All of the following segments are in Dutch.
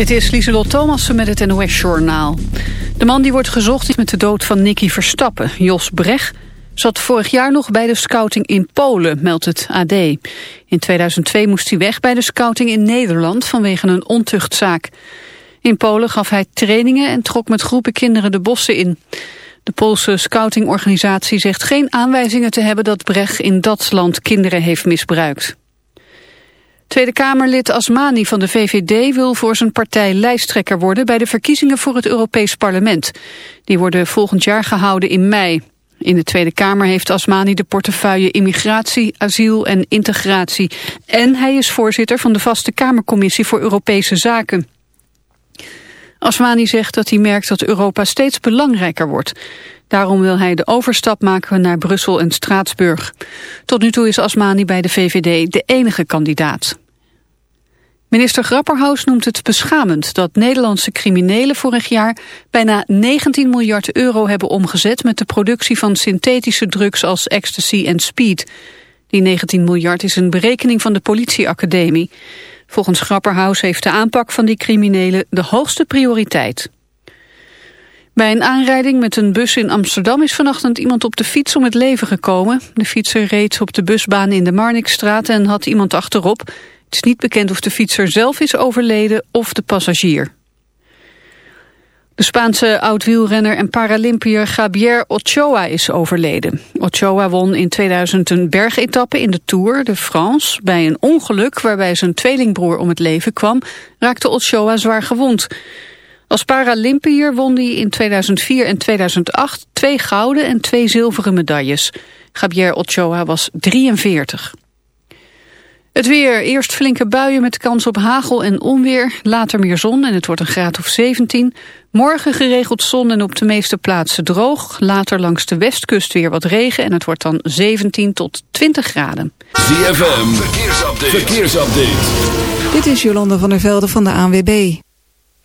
Dit is Lieselot Thomassen met het NOS-journaal. De man die wordt gezocht is met de dood van Nicky Verstappen. Jos Brecht zat vorig jaar nog bij de scouting in Polen, meldt het AD. In 2002 moest hij weg bij de scouting in Nederland vanwege een ontuchtzaak. In Polen gaf hij trainingen en trok met groepen kinderen de bossen in. De Poolse scoutingorganisatie zegt geen aanwijzingen te hebben dat Brecht in dat land kinderen heeft misbruikt. Tweede Kamerlid Asmani van de VVD wil voor zijn partij lijsttrekker worden bij de verkiezingen voor het Europees Parlement. Die worden volgend jaar gehouden in mei. In de Tweede Kamer heeft Asmani de portefeuille immigratie, asiel en integratie. En hij is voorzitter van de vaste Kamercommissie voor Europese Zaken. Asmani zegt dat hij merkt dat Europa steeds belangrijker wordt. Daarom wil hij de overstap maken naar Brussel en Straatsburg. Tot nu toe is Asmani bij de VVD de enige kandidaat. Minister Grapperhaus noemt het beschamend dat Nederlandse criminelen vorig jaar bijna 19 miljard euro hebben omgezet met de productie van synthetische drugs als ecstasy en speed. Die 19 miljard is een berekening van de politieacademie. Volgens Grapperhaus heeft de aanpak van die criminelen de hoogste prioriteit. Bij een aanrijding met een bus in Amsterdam is vanochtend iemand op de fiets om het leven gekomen. De fietser reed op de busbaan in de Marnixstraat en had iemand achterop. Het is niet bekend of de fietser zelf is overleden of de passagier. De Spaanse oud-wielrenner en Paralympiër Javier Ochoa is overleden. Ochoa won in 2000 een bergetappe in de Tour de France. Bij een ongeluk waarbij zijn tweelingbroer om het leven kwam, raakte Ochoa zwaar gewond. Als Paralympiër won hij in 2004 en 2008 twee gouden en twee zilveren medailles. Javier Ochoa was 43. Het weer, eerst flinke buien met kans op hagel en onweer, later meer zon en het wordt een graad of 17. Morgen geregeld zon en op de meeste plaatsen droog, later langs de westkust weer wat regen en het wordt dan 17 tot 20 graden. ZFM, verkeersupdate. verkeersupdate. Dit is Jolanda van der Velde van de ANWB.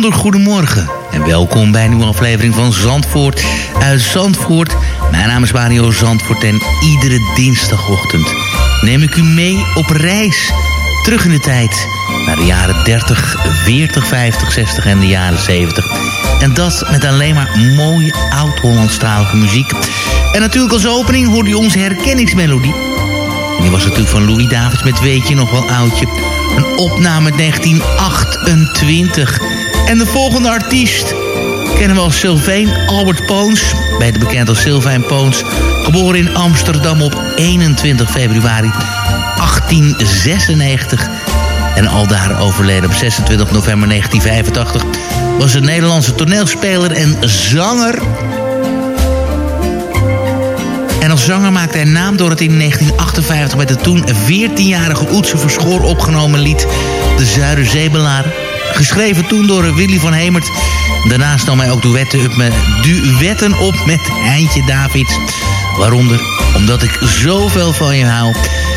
Bijzonder goedemorgen en welkom bij een nieuwe aflevering van Zandvoort uit Zandvoort. Mijn naam is Mario Zandvoort en iedere dinsdagochtend neem ik u mee op reis. Terug in de tijd naar de jaren 30, 40, 50, 60 en de jaren 70. En dat met alleen maar mooie oud-Hollandstalige muziek. En natuurlijk als opening hoorde u onze herkenningsmelodie. En die was natuurlijk van Louis Davids met Weet je nog wel oudje. Een opname uit 1928. En de volgende artiest kennen we als Sylvain Albert Poons. Beter bekend als Sylvain Poons. Geboren in Amsterdam op 21 februari 1896. En aldaar overleden op 26 november 1985. Was een Nederlandse toneelspeler en zanger... En als zanger maakte hij naam door het in 1958 met het toen 14-jarige Oetse Verschoor opgenomen lied De Zuiderzeebeladen. Geschreven toen door Willy van Hemert. Daarnaast nam hij ook duetten op met, duetten op met Heintje Davids. Waaronder Omdat ik zoveel van je hou.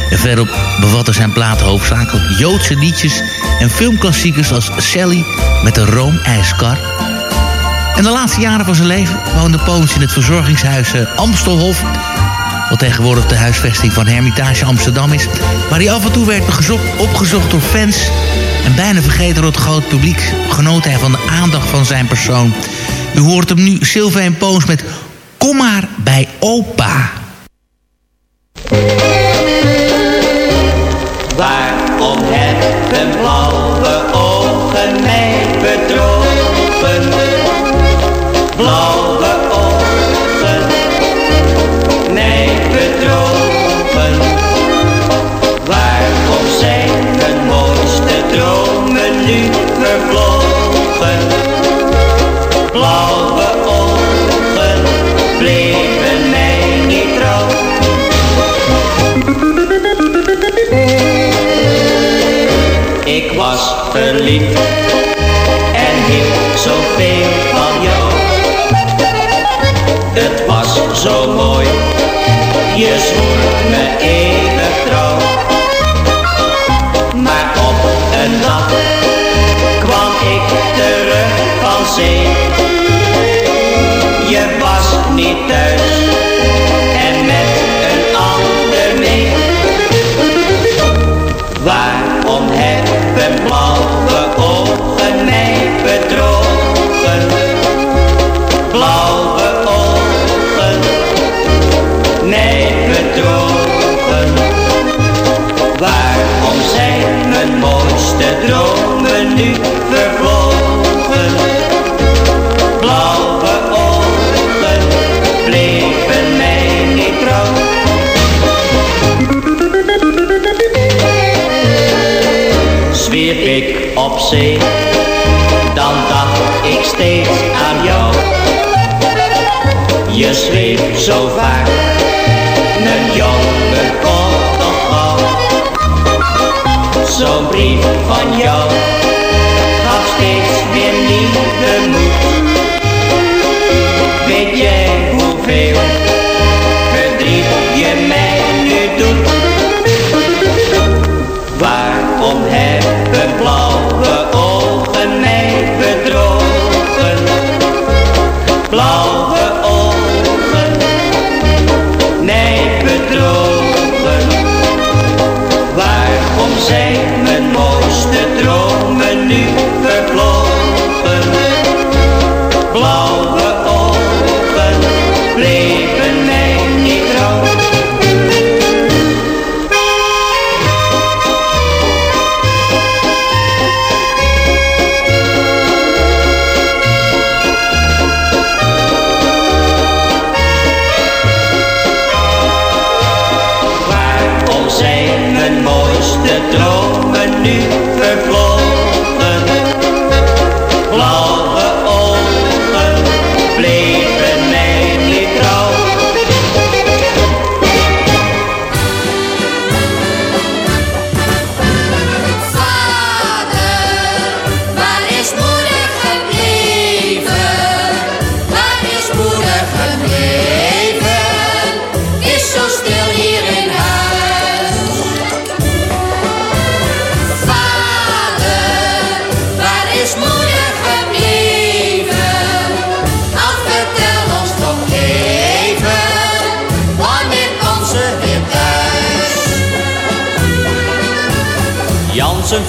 En verderop bevatte zijn platen hoofdzakelijk Joodse liedjes en filmklassiekers als Sally met de roomijskar. En de laatste jaren van zijn leven woonde Poons in het verzorgingshuis eh, Amstelhof. Wat tegenwoordig de huisvesting van Hermitage Amsterdam is. Waar hij af en toe werd gezocht, opgezocht door fans. En bijna vergeten door het groot publiek genoot hij van de aandacht van zijn persoon. U hoort hem nu Sylvain Poons met Kom maar bij opa. En en hield zoveel van jou. Het was zo mooi, je You.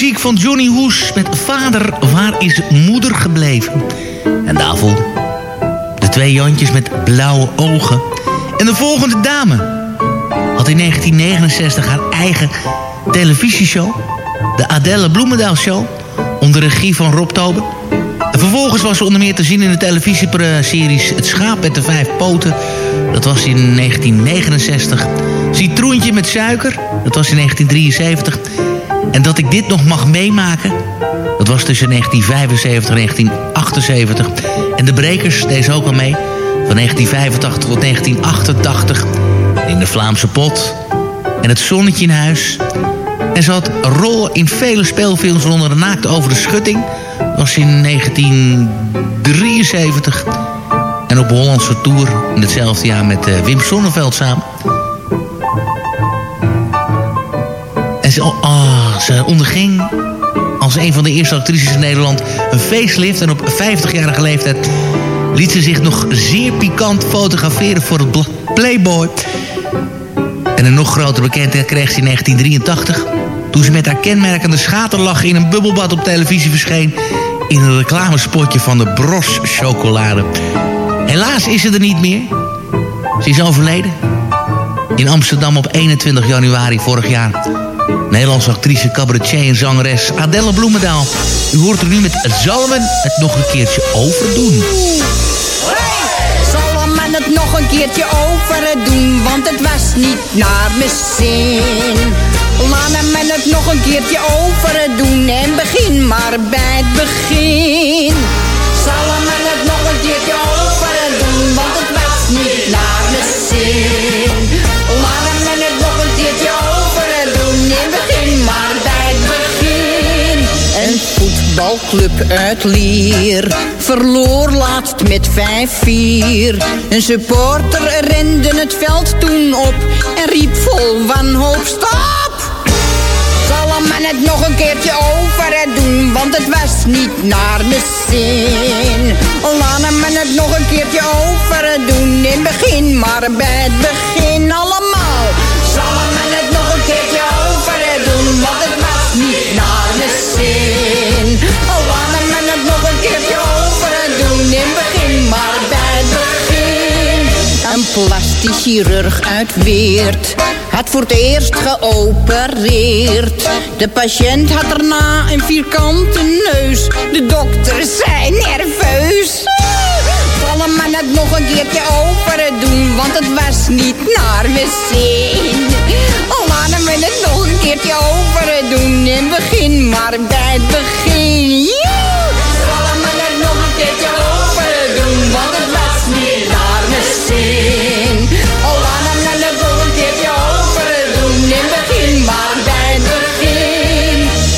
Muziek van Johnny Hoes met Vader, waar is moeder gebleven? En daarvoor de twee Jantjes met blauwe ogen. En de volgende dame had in 1969 haar eigen televisieshow. De Adelle Bloemendaal Show. Onder regie van Rob Tober. En vervolgens was ze onder meer te zien in de televisieseries Het Schaap met de Vijf Poten. Dat was in 1969. Citroentje met suiker. Dat was in 1973. En dat ik dit nog mag meemaken... dat was tussen 1975 en 1978. En de Brekers deze ook al mee. Van 1985 tot 1988. In de Vlaamse pot. En het zonnetje in huis. En ze had rol in vele speelfilms onder de naakt over de schutting. Was in 1973. En op Hollandse Tour in hetzelfde jaar met eh, Wim Sonneveld samen. En ze, oh, ze onderging als een van de eerste actrices in Nederland een facelift. En op 50-jarige leeftijd liet ze zich nog zeer pikant fotograferen voor het Playboy. En een nog grotere bekendheid kreeg ze in 1983... toen ze met haar kenmerkende schaterlach in een bubbelbad op televisie verscheen... in een reclamespotje van de Bros chocolade. Helaas is ze er niet meer. Ze is overleden. In Amsterdam op 21 januari vorig jaar. Nederlandse actrice, cabaretier en zangeres Adelle Bloemendaal. U hoort er nu met Zalmen het nog een keertje overdoen. Zal men het nog een keertje over doen, want het was niet naar mijn zin. Laat men het nog een keertje over doen en begin maar bij het begin. Zal men het nog een keertje over doen, want het was niet naar voetbalclub uit Lier verloor laatst met 5-4. Een supporter rende het veld toen op en riep vol wanhoop stop! Zal men het nog een keertje over doen, want het was niet naar mijn zin. Laat men het nog een keertje over doen, in begin maar bij het begin allemaal. Zal men het nog een keertje over doen, want het was niet naar mijn zin. Een plastisch chirurg uit Weert had voor het eerst geopereerd. De patiënt had daarna een vierkante neus. De dokters zijn nerveus. Vallen men het nog een keertje over doen, want het was niet naar mijn zin. Laten we het nog een keertje over doen en begin maar bij het begin.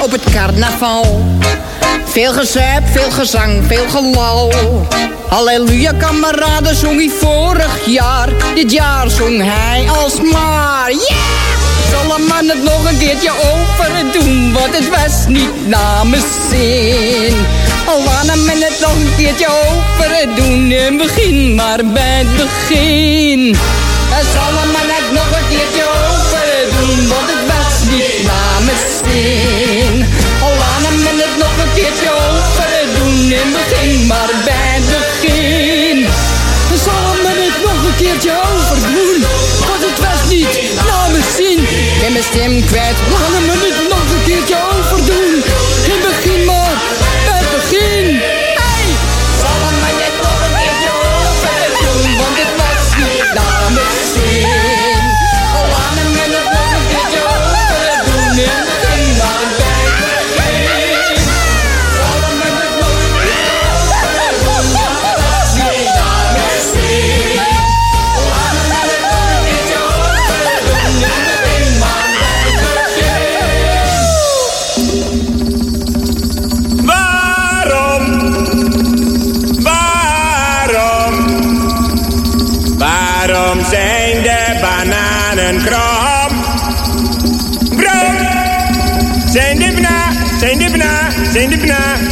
Op het carnaval? Veel gezuip, veel gezang, veel gelal. Halleluja, kameraden, zong hij vorig jaar. Dit jaar zong hij alsmaar. Yeah! Zal een man het nog een keertje over doen, want het was niet mijn zin. Al laat men het nog een keertje over doen en begin maar bij het begin. En zal man het nog een keertje over doen, want het was niet naar mijn zin. Al laat men het nog een keertje over doen en begin maar bij het begin. Zal men het nog een keertje overdoen, want het was niet naar mijn zin. Ik ben mijn stem kwijt, laat me het nog een keertje overdoen.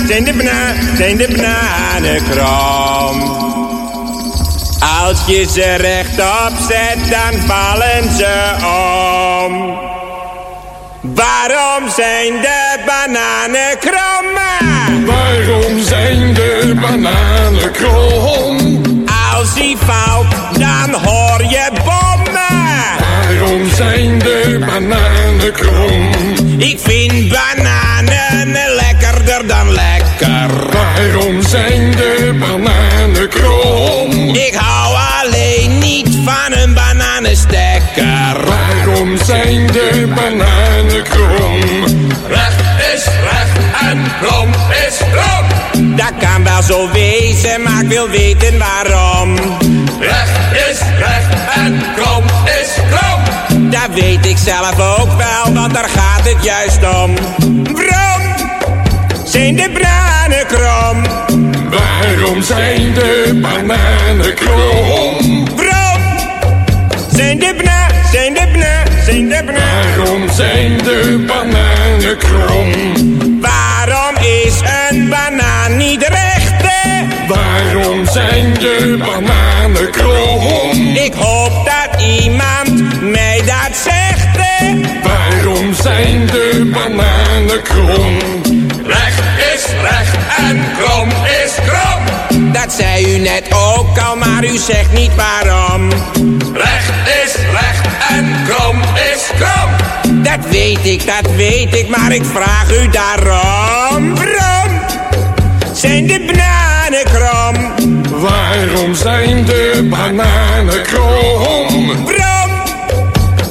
Zijn de bana, zijn de bananen krom. Als je ze rechtop zet, dan vallen ze om. Waarom zijn de bananen krom? Waarom zijn de bananen krom? Als die valt, dan hoor je bommen. Waarom zijn de bananen krom? Ik vind zijn de bananen krom? Ik hou alleen niet van een bananenstekker. Waarom zijn de bananen krom? Recht is recht en krom is krom. Dat kan wel zo wezen, maar ik wil weten waarom. Recht is recht en krom is krom. Dat weet ik zelf ook wel, want daar gaat het juist om. Waarom zijn de bananen krom? Waarom zijn de bananen krom? Waarom zijn de bana, zijn de bana, zijn de bana? Waarom zijn de bananen krom? Waarom is een banaan niet recht? hè? Waarom zijn de bananen krom? Ik hoop dat iemand mij dat zegt. hè? Waarom zijn de bananen krom? Dat zei u net ook al, maar u zegt niet waarom. Recht is recht en krom is krom. Dat weet ik, dat weet ik, maar ik vraag u daarom. Waarom zijn de bananen krom? Waarom zijn de bananen krom? Waarom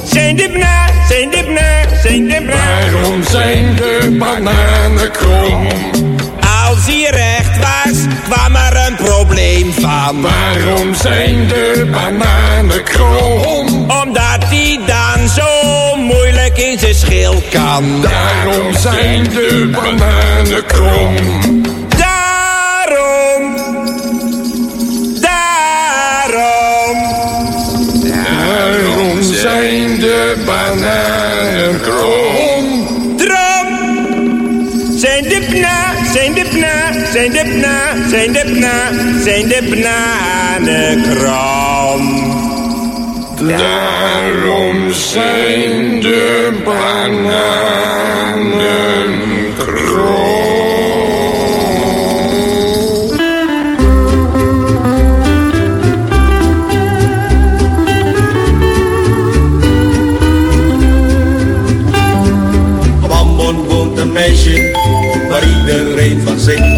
zijn de bananen, zijn de bananen, zijn de bananen? Waarom zijn de bananen krom? Als was, kwam er een probleem van. Waarom zijn de bananen krom? Omdat hij dan zo moeilijk in zijn schil kan. Daarom zijn de bananen krom. Daarom. Daarom. Daarom zijn de bananen zijn de bna, zijn de bananen krom. Daarom zijn de bananen krom. Op Ambon woont een meisje waar iedereen van zingt.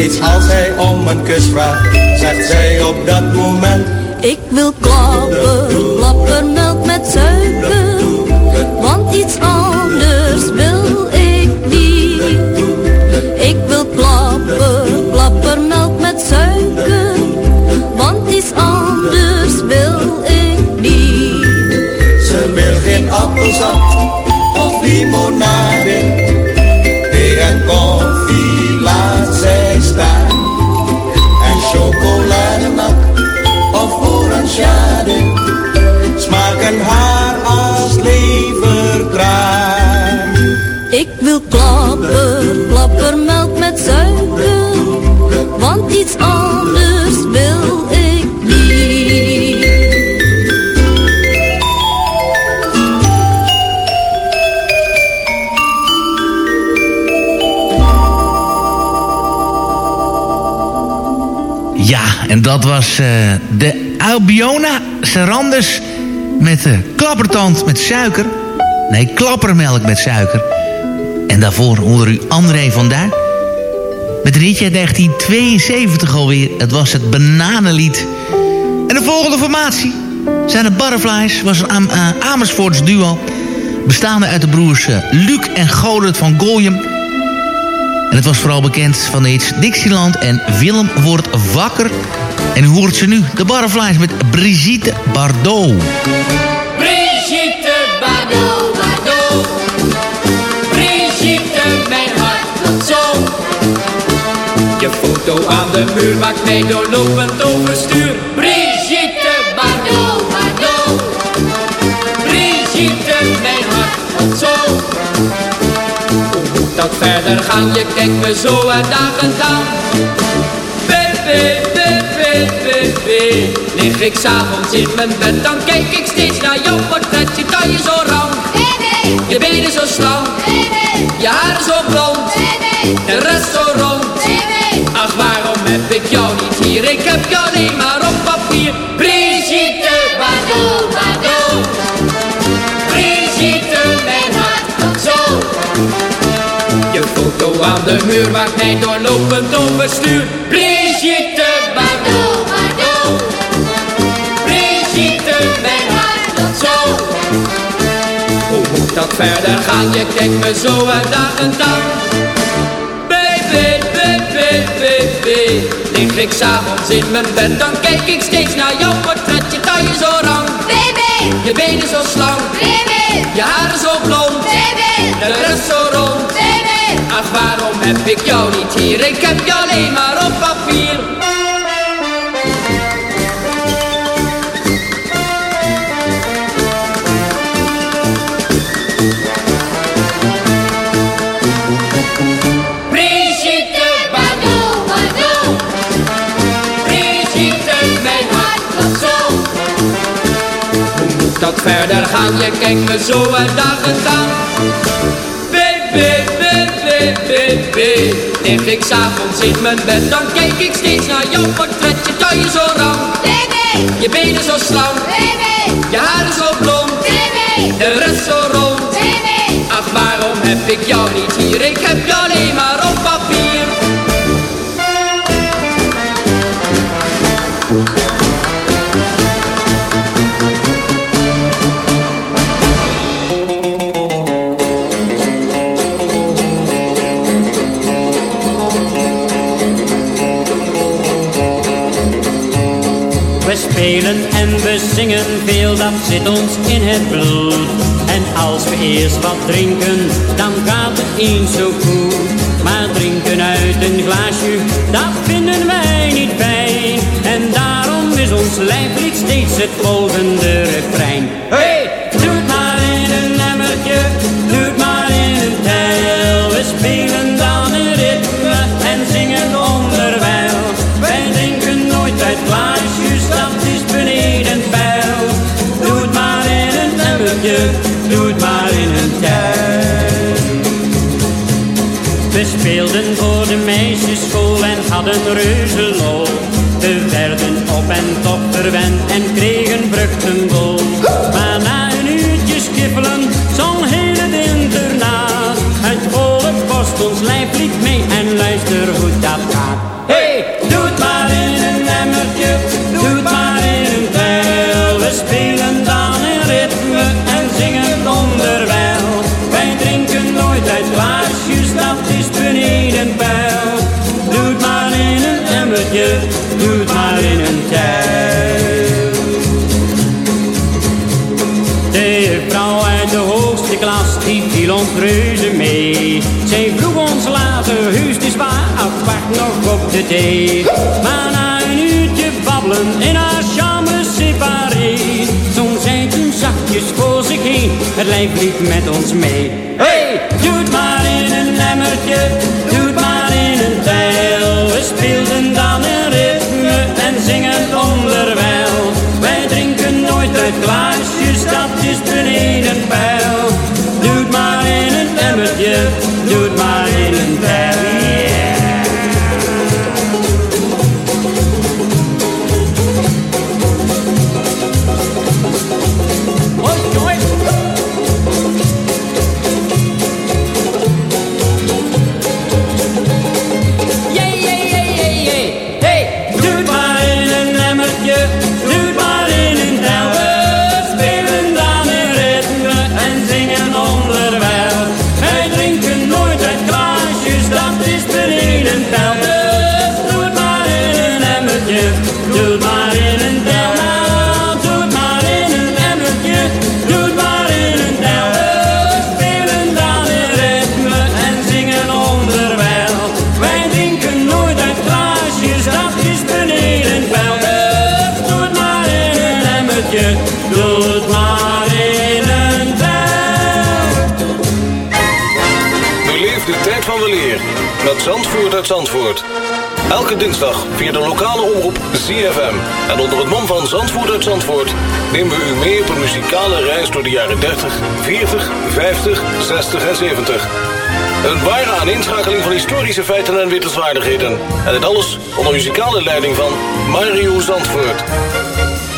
Steeds als hij om een kus vraagt, zegt zij op dat moment. Ik wil klappen, klappermelk met suiker. Want iets anders wil ik niet. Ik wil klappen, klappermelk met suiker. Want iets anders wil ik niet. Ze wil geen appelsap of limonade. Ja, en dat was eh, de Albiona Serrandus met klappertand met suiker. Nee, klappermelk met suiker. En daarvoor onder u André van. Een liedje uit 1972 alweer. Het was het Bananenlied. En de volgende formatie zijn de Butterflies. was een eh, Amersfoorts duo. Bestaande uit de broers eh, Luc en Godert van Gooium. En het was vooral bekend van de hits Dixieland en Willem wordt wakker. En u hoort ze nu, de Butterflies met Brigitte Bardot. Brigitte Bardot, Bardot. Brigitte, zo. Je foto aan de muur maakt mij doorlopend overstuur. Brigitte Bardot, Bardot. Brigitte, mijn hart zo. Hoe moet dat verder gaan? Je kijkt me zo uit dagen aan. Baby, baby, baby. Lig ik s'avonds in mijn bed, dan kijk ik steeds naar jouw portret. Hier? Ik heb jou alleen maar op papier. Brigitte, Bardot, Bardot. Brigitte, mijn hart zo. Je foto aan de muur maakt mij doorlopend overstuur. Brigitte, Bardot, Bardot. Brigitte, mijn hart zo. Hoe moet dat verder gaan? Je kijkt me zo uitdagend aan. Baby, Lig ik s'avonds in mijn bed, dan kijk ik steeds naar jouw portret. Je taille zo rank. Baby. Je benen zo slank. Baby. Je haren zo blond. Baby. De rest zo rond. Baby. Ach, waarom heb ik jou niet hier? Ik heb jou alleen maar op papier. Verder gaan? Je kijkt me zo uitdagend aan. Baby, baby, baby. Lig ik s'avonds in mijn bed, dan kijk ik steeds naar jouw portret. Je taille zo. Baby. Je benen zo slank. Baby. Je haren zo blond. Baby. De rest zo rond. Baby. Ach, waarom heb ik jou niet hier? Ik heb jou alleen maar op spelen en we zingen veel, dat zit ons in het bloed. En als we eerst wat drinken, dan gaat het eens zo goed. Maar drinken uit een glaasje, dat vinden wij niet fijn. En daarom is ons lijflied steeds het volgende refrein. Hey, speelden voor de meisjesschool en hadden reuzelol. We werden op en top verwend en kregen vruchtenbol. Maar na een uurtje skippelen, zo'n hele internaat. Het volle kost ons lijflied mee en luister hoe dat gaat. Ons reuze mee. Zij vroeg ons later, heus is waar, apart nog op de thee. Maar na een uurtje babbelen in haar chambre séparé. Toen zij toen zachtjes voor zich heen, het lijf liep met ons mee. 60 en 70. Een ware aaneenschakeling van historische feiten en wittelswaardigheden. En dit alles onder muzikale leiding van Mario Zandvoort.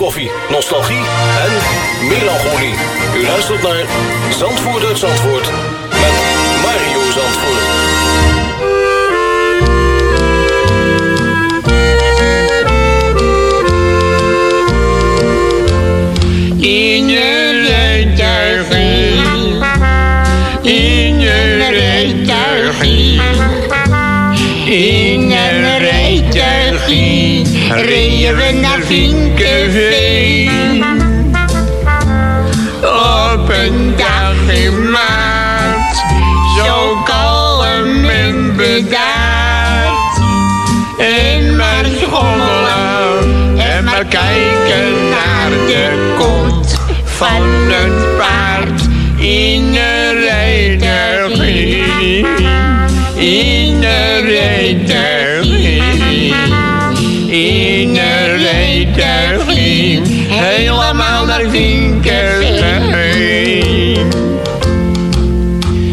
koffie, nostalgie en melancholie. U luistert naar Zandvoort uit Zandvoort met Mario Zandvoort. In een rijtuigje, in een rijtuigje, in een rijtuigje, reden we naar Vinkenveen. Van het paard in een rijtuigje. In een rijtuigje, in een rijtuigje, helemaal naar Vinkerveen.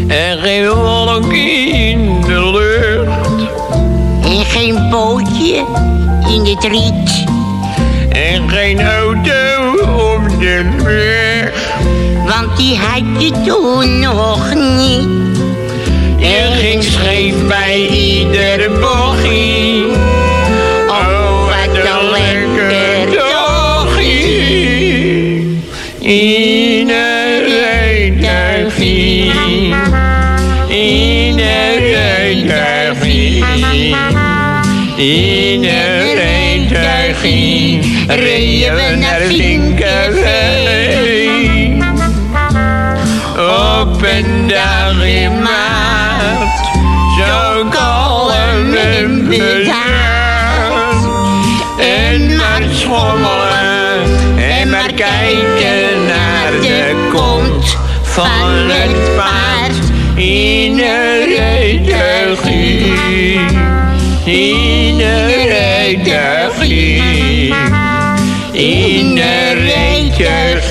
En geen wolk in de lucht. En geen bootje in het riet. En geen die had je toen nog niet. Er ging scheef bij iedere bochtje. Oh, wat een lekker dagje. In een rijtuigje. In een rijtuigje. In een rijtuigje. Reden we naar Vinkerveen. Op een dag in maart. Zo kalm en bedaard. En maar schommelen. En maar kijken naar de kont van het paard. In een rijtuigje. In een ging. In een rijtuig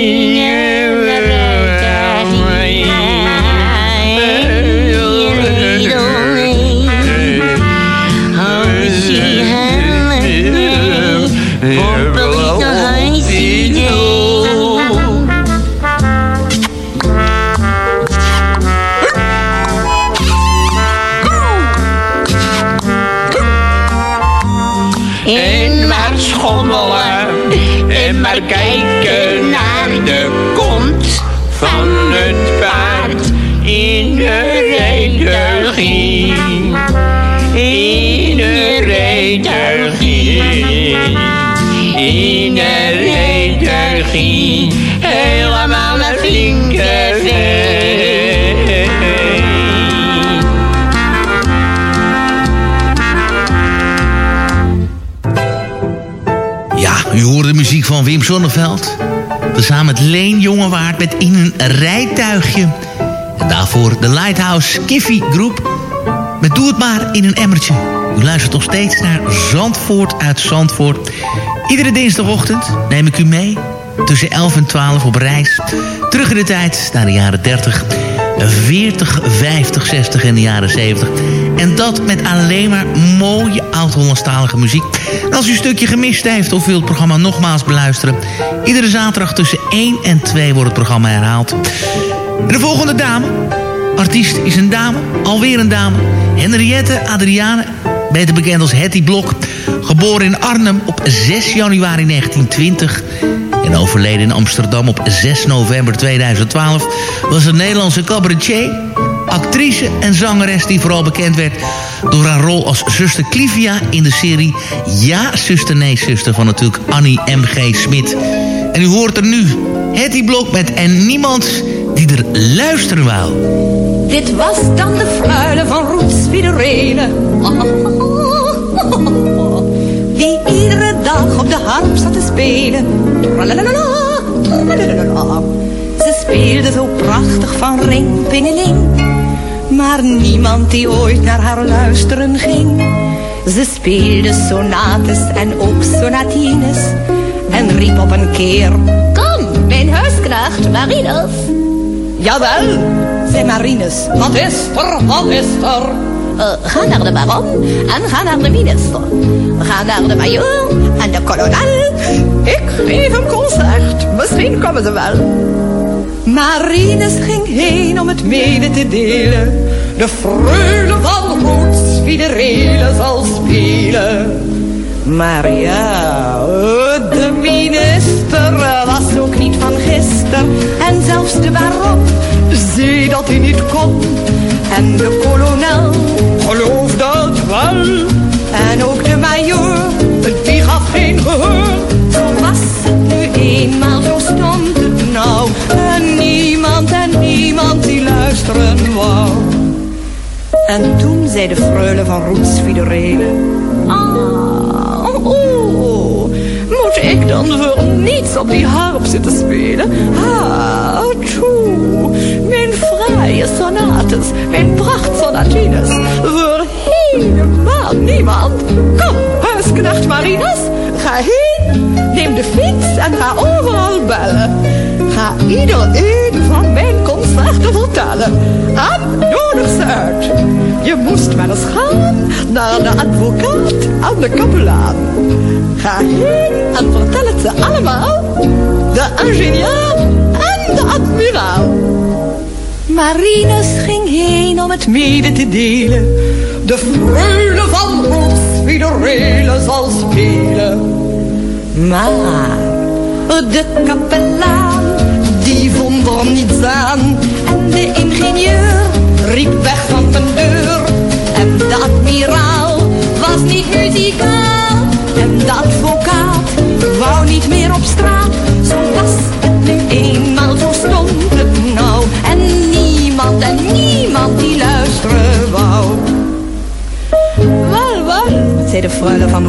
u hoort de muziek van Wim Sonneveld. Tezamen met Leen Jongewaard met In een rijtuigje. En daarvoor de Lighthouse Kiffy Groep. Met Doe het maar in een emmertje. U luistert nog steeds naar Zandvoort uit Zandvoort. Iedere dinsdagochtend neem ik u mee. Tussen 11 en 12 op reis. Terug in de tijd naar de jaren 30, 40, 50, 60 en de jaren 70. En dat met alleen maar mooie oud-Hollandstalige muziek. En als u een stukje gemist heeft of wilt het programma nogmaals beluisteren... iedere zaterdag tussen 1 en 2 wordt het programma herhaald. En de volgende dame, artiest is een dame, alweer een dame. Henriette Adriane, beter bekend als Hetty Blok. Geboren in Arnhem op 6 januari 1920 en overleden in Amsterdam op 6 november 2012... was een Nederlandse cabaretier, actrice en zangeres... die vooral bekend werd door haar rol als zuster Clivia... in de serie Ja, zuster, nee, zuster... van natuurlijk Annie M.G. Smit. En u hoort er nu Hetty Blok met En Niemand die er luisteren wou. Dit was dan de fruile van Roets. Die iedere dag op de harp zat te spelen. Ze speelde zo prachtig van ring. Maar niemand die ooit naar haar luisteren ging. Ze speelde sonates en ook sonatines. En riep op een keer... Kom, mijn huisknecht, Marinus. Jawel, zei Marinus. Wat is er, wat is er? Uh, ga naar de baron en ga naar de minister. Ga naar de majoor en de kolonel. Ik geef een concert, misschien komen ze wel. Marinus ging heen om het mede te delen. De freule van Roots Fiederele zal spelen. Maar ja, de minister was ook niet van gister. En zelfs de baron zei dat hij niet kon. En de kolonel geloofde het wel. En ook de majoor, die gaf geen gehoor. Zo was het nu eenmaal, zo stond En toen zei de freule van Roets Fiederele... Ah, oh, moet ik dan voor niets op die harp zitten spelen? Ah, toe, mijn fraaie sonates, mijn prachtsonatines, voor helemaal niemand. Kom, huisknecht Marinus, ga heen, neem de fiets en ga overal bellen. Ga iedereen van mijn concerten vertellen. En nodig ze uit. Je moest maar eens gaan naar de advocaat en de kapelaan. Ga heen en vertel het ze allemaal. De ingenieur en de admiraal. Marinus ging heen om het mede te delen. De freule van Roets wie de zal spelen. Maar de kapelaan, die vond er niets aan. En de ingenieur riep weg van de deur. En de admiraal was niet muzikaal. En de advocaat wou niet meer op straat. Zo was het nu eenmaal, zo stond het nou. En niemand en niemand die luisteren wou. Wel, wel, zei de freule van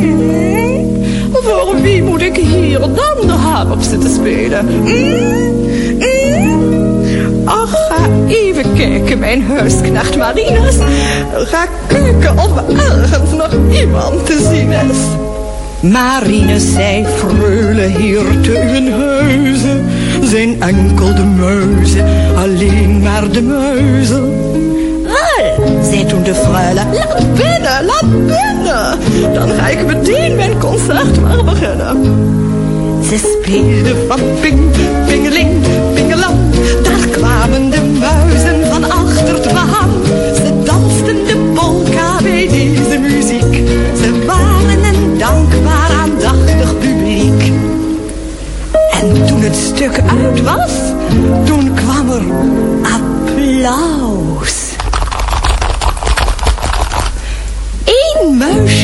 Roetswiederelen. Voor wie moet ik hier dan de haan op zitten spelen? Mm, mm. Ach, ga even kijken, mijn huisknecht Marinus. Ga kijken of ergens nog iemand te zien is. Marinus zei, freule hier te uw huizen zijn enkel de muizen, alleen maar de muizen. Zei toen de freule, laat binnen, laat binnen. Dan ga ik meteen mijn concert maar beginnen. Ze speelde van ping, pingeling, pingelang. Daar kwamen de muizen van achter het behang. Ze dansten de polka bij deze muziek. Ze waren een dankbaar aandachtig publiek. En toen het stuk uit was, toen kwam er applaus.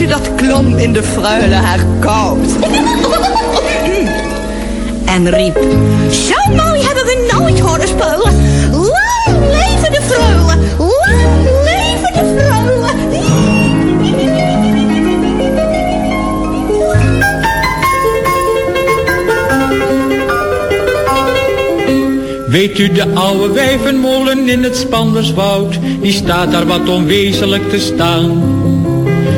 Dat klom in de fruile haar koud. En riep, zo mooi hebben we nooit horen spelen. Lang leven de freule, lang leven de freule. Weet u de oude wijvenmolen in het Spanderswoud, die staat daar wat onwezenlijk te staan.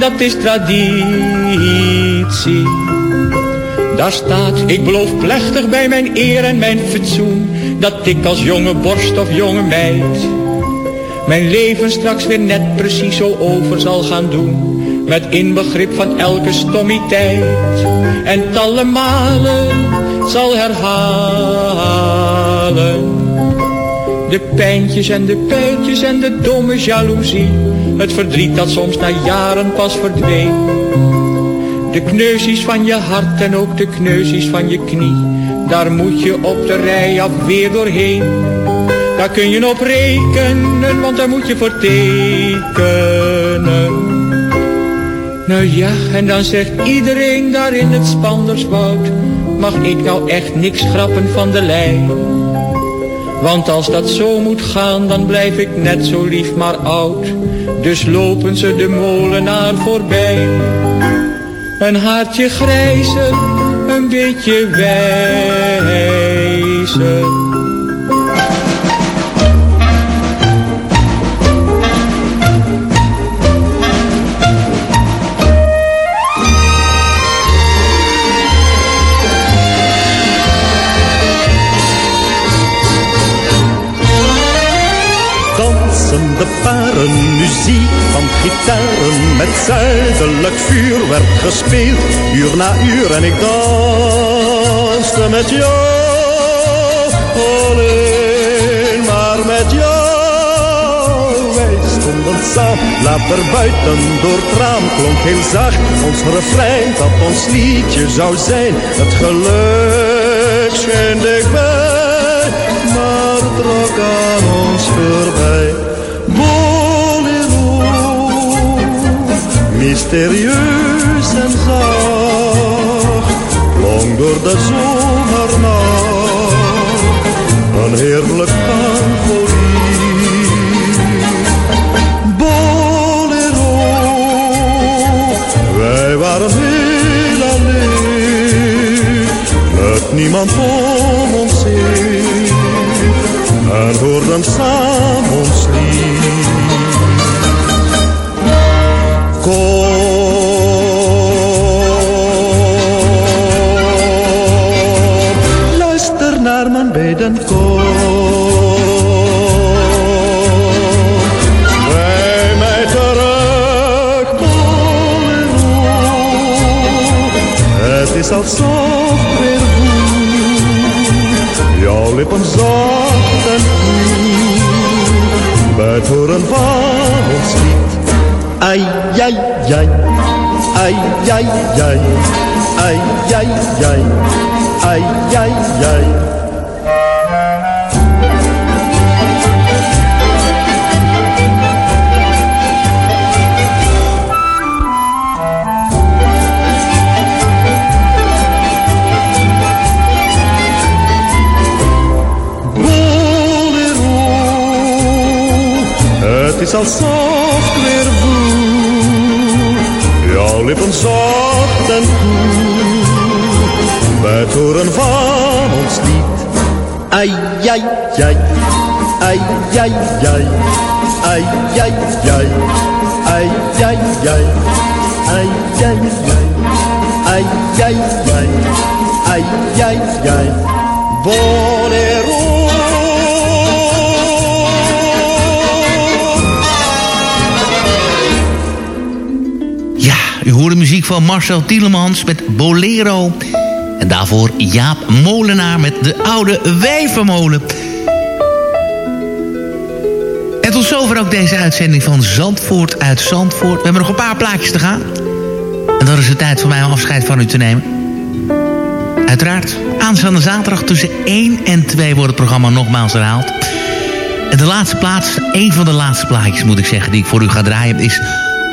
dat is traditie. Daar staat, ik beloof plechtig bij mijn eer en mijn fatsoen, dat ik als jonge borst of jonge meid mijn leven straks weer net precies zo over zal gaan doen. Met inbegrip van elke stommiteit. En talle malen zal herhalen. De pijntjes en de pijltjes en de domme jaloezie. Het verdriet dat soms na jaren pas verdween. De kneuzies van je hart en ook de kneuzies van je knie. Daar moet je op de rij af weer doorheen. Daar kun je op rekenen, want daar moet je voor tekenen. Nou ja, en dan zegt iedereen daar in het Spanderswoud, mag ik nou echt niks grappen van de lijn. Want als dat zo moet gaan, dan blijf ik net zo lief maar oud. Dus lopen ze de molenaar voorbij. Een haartje grijzer, een beetje wijzer. Paren, muziek van gitaren Met zuidelijk vuur werd gespeeld Uur na uur en ik danste met jou Alleen maar met jou Wij stonden samen. Later buiten door het raam klonk heel zacht ons refrein dat ons liedje zou zijn. Het geluk scheen maar trok aan ons voorbij. Mysterieus en zacht, klonk door de zomernacht. Een heerlijk tangolie. Bolero, wij waren heel alleen, met niemand om ons heen, en hoorden samen Is alsof weer voel, jouw lippen zacht en koel, bij het horen van ons lied. Ai, ai, ai, ai, ai, ai, ai, ai, ai, ai. Alsof ik weer voel, jouw lippen zacht en koel, bij het horen van ons lied. Ai, ai, ai, ai, ai, ai, ai, ai, ai, ai, ai, ai, ai, ai, ai, ai, ai, ai, ai, ai, Bolero. Hoorde muziek van Marcel Tielemans met Bolero. En daarvoor Jaap Molenaar met de oude wijvermolen. En tot zover ook deze uitzending van Zandvoort uit Zandvoort. We hebben nog een paar plaatjes te gaan. En dan is het tijd voor mij om afscheid van u te nemen. Uiteraard, aanstaande zaterdag tussen 1 en 2 wordt het programma nogmaals herhaald. En de laatste plaats, een van de laatste plaatjes moet ik zeggen... die ik voor u ga draaien, is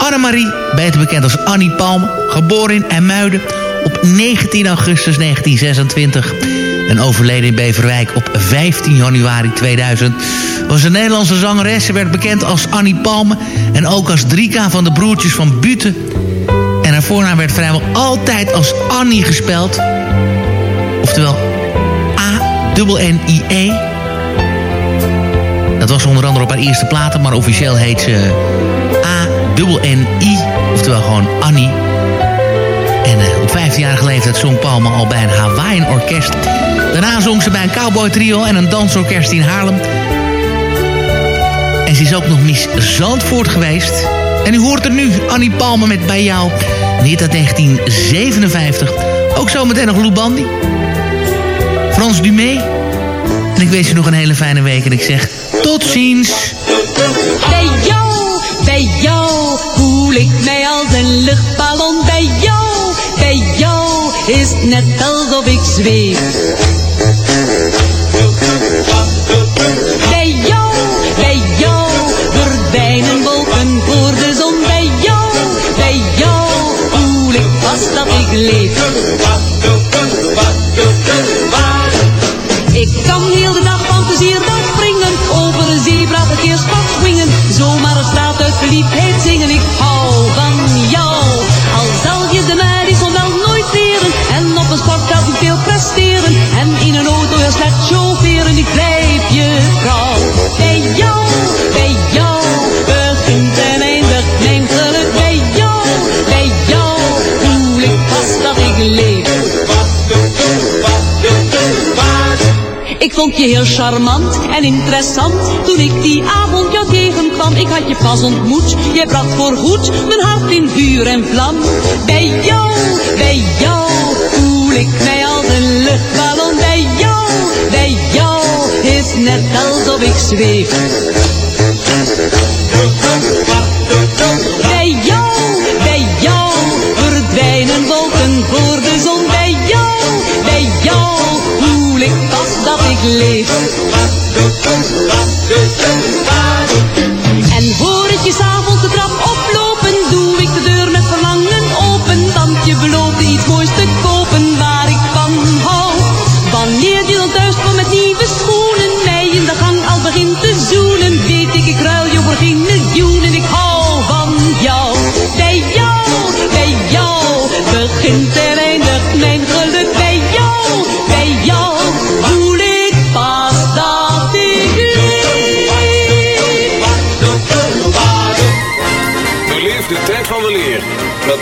Annemarie, beter bekend als Annie Palme. Geboren in IJmuiden op 19 augustus 1926... en overleden in Beverwijk op 15 januari 2000... was een Nederlandse zangeres. Ze werd bekend als Annie Palme... en ook als Drika van de broertjes van Buten... En haar voornaam werd vrijwel altijd als Annie gespeld. Oftewel A-N-N-I-E. Dat was onder andere op haar eerste platen, maar officieel heet ze A-N-N-I. Oftewel gewoon Annie. En eh, op 15-jarige leeftijd zong Palme al bij een Hawaiian orkest. Daarna zong ze bij een cowboy trio en een dansorkest in Haarlem. En ze is ook nog Miss Zandvoort geweest. En u hoort er nu, Annie Palme met Bij jou. Niet uit 1957. Ook zometeen nog Lou Bandy. Frans Dumé. En ik wens u nog een hele fijne week. En ik zeg tot ziens. Bij jou, bij jou voel ik mij als een luchtballon. Bij jou, bij jou is het net alsof ik zweef. Bij jou, bij jou verdwijnen wolken voor de zon. Bij jou, bij jou voel ik vast dat ik leef. Ik kan heel de dag van plezier springen, over een zebra verkeerspad swingen, zomaar uit verliefdheid zingen. Ik hou van jou, al zal je de Madison wel nooit leren, en op een sportveld niet veel presteren, en in een auto heel slecht chaufferen. Ik blijf je vrouw, bij jou, bij jou, begint en eindigt mijn geluk. Bij jou, bij jou, voel ik vast dat ik leef. Ik vond je heel charmant en interessant Toen ik die avond Ik had je pas ontmoet. Jij bracht voorgoed mijn hart in vuur en vlam. Bij jou, bij jou Voel ik mij als een luchtballon Bij jou, bij jou Is net alsof ik zweef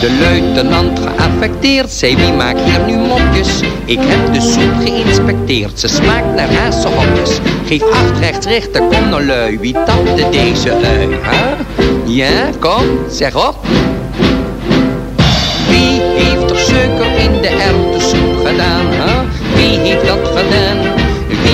De luitenant geaffecteerd zei wie maakt hier nu mopjes Ik heb de soep geïnspecteerd, ze smaakt naar hazenhokjes Geef acht rechts richten, kom nou lui, wie tapte deze ui, hè? Ja, kom, zeg op Wie heeft er suiker in de erwtensoep gedaan, hè? Wie heeft dat gedaan?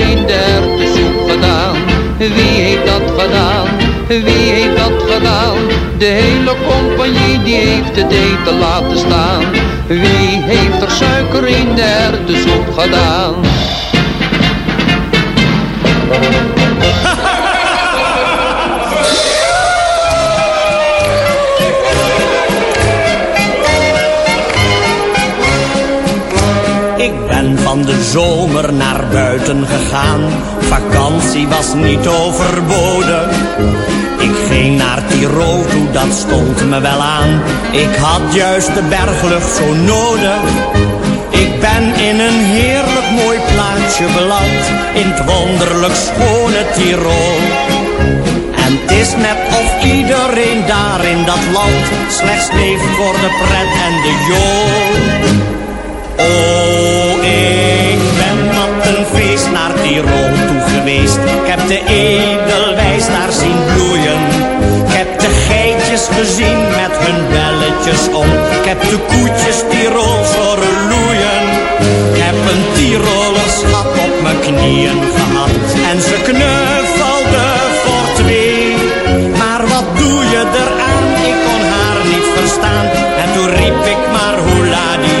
in de erwtensoep gedaan? Wie heeft dat gedaan? Wie heeft dat gedaan? De hele compagnie die heeft het eten laten staan. Wie heeft er suiker in de erwtensoep gedaan? ben van de zomer naar buiten gegaan. Vakantie was niet overboden. Ik ging naar Tirol toe, dat stond me wel aan. Ik had juist de berglucht zo nodig. Ik ben in een heerlijk mooi plaatsje beland. In het wonderlijk schone Tirol. En het is net of iedereen daar in dat land slechts leeft voor de pret en de jool. Tirol geweest. Ik heb de edelwijs daar zien bloeien. Ik heb de geitjes gezien met hun belletjes om. Ik heb de koetjes Tirols horen loeien. Ik heb een Tiroler schat op mijn knieën gehad. En ze knuffelde voor twee. Maar wat doe je eraan? Ik kon haar niet verstaan. En toen riep ik maar hoela die